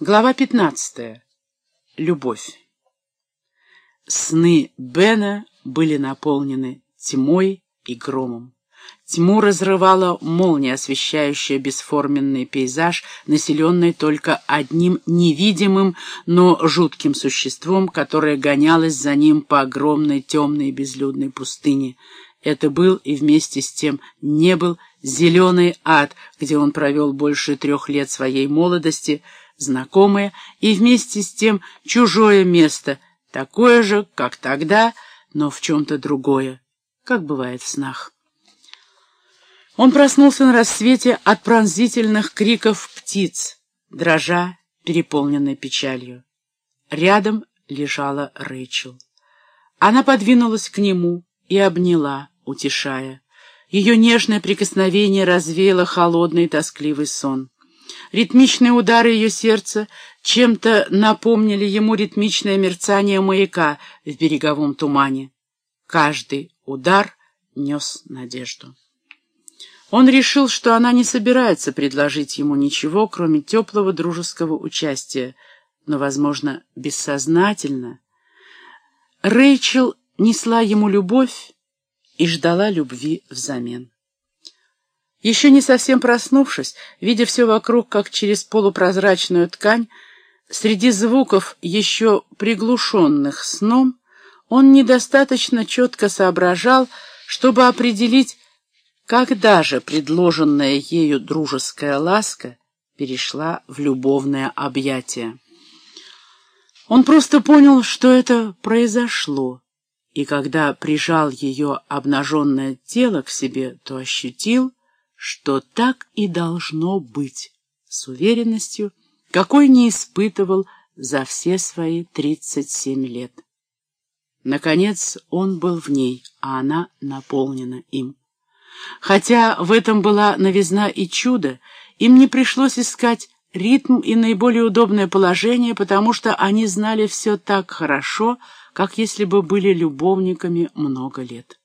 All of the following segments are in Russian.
Глава 15. Любовь. Сны Бена были наполнены тьмой и громом. Тьму разрывала молния, освещающая бесформенный пейзаж, населенный только одним невидимым, но жутким существом, которое гонялось за ним по огромной темной безлюдной пустыне. Это был и вместе с тем не был зеленый ад, где он провел больше трех лет своей молодости — знакомое и вместе с тем чужое место, такое же, как тогда, но в чем-то другое, как бывает в снах. Он проснулся на рассвете от пронзительных криков птиц, дрожа, переполненной печалью. Рядом лежала Рэйчел. Она подвинулась к нему и обняла, утешая. Ее нежное прикосновение развеяло холодный тоскливый сон. Ритмичные удары ее сердца чем-то напомнили ему ритмичное мерцание маяка в береговом тумане. Каждый удар нес надежду. Он решил, что она не собирается предложить ему ничего, кроме теплого дружеского участия, но, возможно, бессознательно. Рэйчел несла ему любовь и ждала любви взамен. Еще не совсем проснувшись, видя все вокруг, как через полупрозрачную ткань, среди звуков, еще приглушенных сном, он недостаточно четко соображал, чтобы определить, когда же предложенная ею дружеская ласка перешла в любовное объятие. Он просто понял, что это произошло, и когда прижал ее обнаженное тело к себе, то ощутил, что так и должно быть, с уверенностью, какой не испытывал за все свои тридцать семь лет. Наконец он был в ней, а она наполнена им. Хотя в этом была новизна и чудо, им не пришлось искать ритм и наиболее удобное положение, потому что они знали все так хорошо, как если бы были любовниками много лет.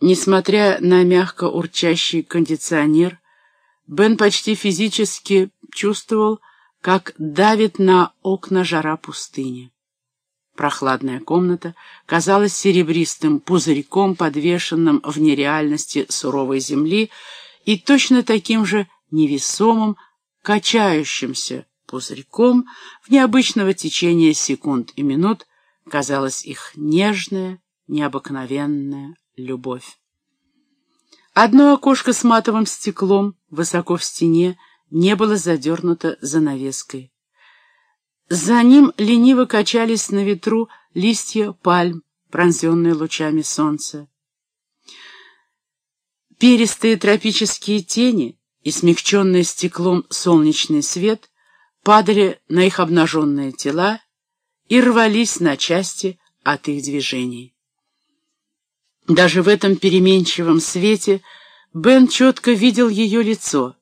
Несмотря на мягко урчащий кондиционер, Бен почти физически чувствовал, как давит на окна жара пустыни. Прохладная комната казалась серебристым пузырьком, подвешенным в нереальности суровой земли, и точно таким же невесомым, качающимся пузырьком в необычного течения секунд и минут казалась их нежная, необыкновенная любовь. Одно окошко с матовым стеклом высоко в стене не было задернуто занавеской. За ним лениво качались на ветру листья пальм, пронзенные лучами солнца. Перистые тропические тени и смягченный стеклом солнечный свет падали на их обнаженные тела и рвались на части от их движений. Даже в этом переменчивом свете Бен четко видел ее лицо.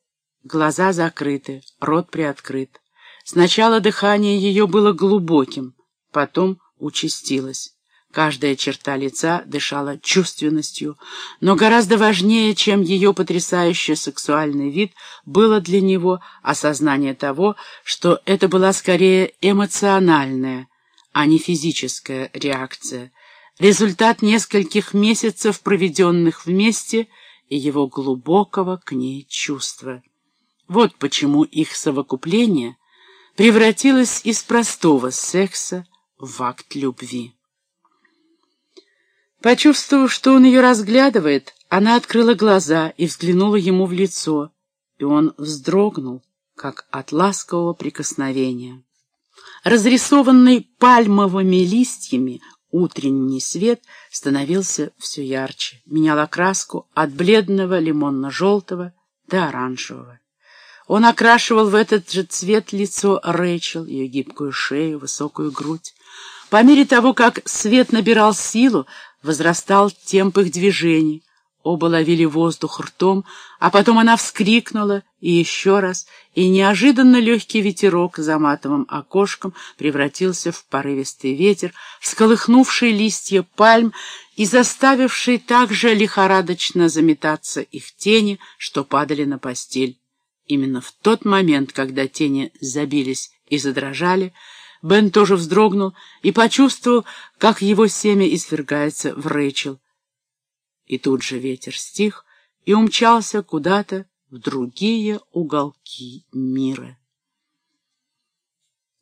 Глаза закрыты, рот приоткрыт. Сначала дыхание ее было глубоким, потом участилось. Каждая черта лица дышала чувственностью, но гораздо важнее, чем ее потрясающий сексуальный вид, было для него осознание того, что это была скорее эмоциональная, а не физическая реакция, результат нескольких месяцев, проведенных вместе, и его глубокого к ней чувства. Вот почему их совокупление превратилось из простого секса в акт любви. Почувствовав, что он ее разглядывает, она открыла глаза и взглянула ему в лицо, и он вздрогнул, как от ласкового прикосновения. Разрисованный пальмовыми листьями, Утренний свет становился все ярче, менял окраску от бледного лимонно-желтого до оранжевого. Он окрашивал в этот же цвет лицо Рэйчел, ее гибкую шею, высокую грудь. По мере того, как свет набирал силу, возрастал темп их движений. Оба ловили воздух ртом, а потом она вскрикнула, и еще раз, и неожиданно легкий ветерок за матовым окошком превратился в порывистый ветер, всколыхнувший листья пальм и заставивший также лихорадочно заметаться их тени, что падали на постель. Именно в тот момент, когда тени забились и задрожали, Бен тоже вздрогнул и почувствовал, как его семя извергается в Рэйчел. И тут же ветер стих и умчался куда-то в другие уголки мира.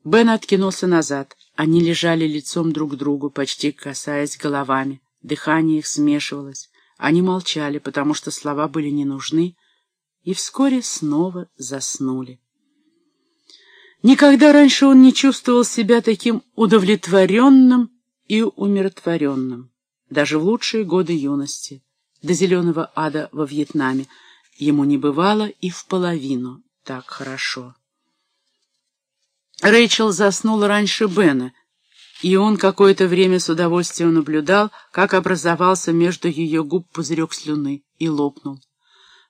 Бен откинулся назад. Они лежали лицом друг к другу, почти касаясь головами. Дыхание их смешивалось. Они молчали, потому что слова были не нужны, и вскоре снова заснули. Никогда раньше он не чувствовал себя таким удовлетворенным и умиротворенным, даже в лучшие годы юности, до зеленого ада во Вьетнаме, ему не бывало и в половину так хорошо. Рэйчел заснула раньше Бена, и он какое-то время с удовольствием наблюдал, как образовался между ее губ пузырек слюны и лопнул.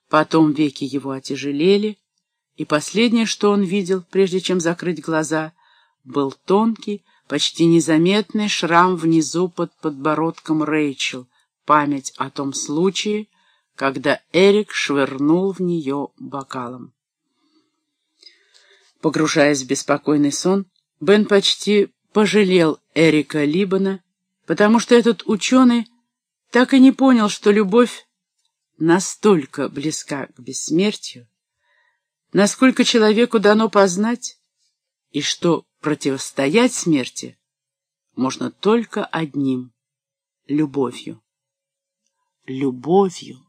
Потом веки его отяжелели, и последнее, что он видел, прежде чем закрыть глаза, был тонкий, почти незаметный шрам внизу под подбородком Рэйчел, память о том случае, когда Эрик швырнул в нее бокалом. Погружаясь в беспокойный сон, Бен почти пожалел Эрика Либана, потому что этот ученый так и не понял, что любовь настолько близка к бессмертию, насколько человеку дано познать, и что противостоять смерти можно только одним — любовью. Любовью.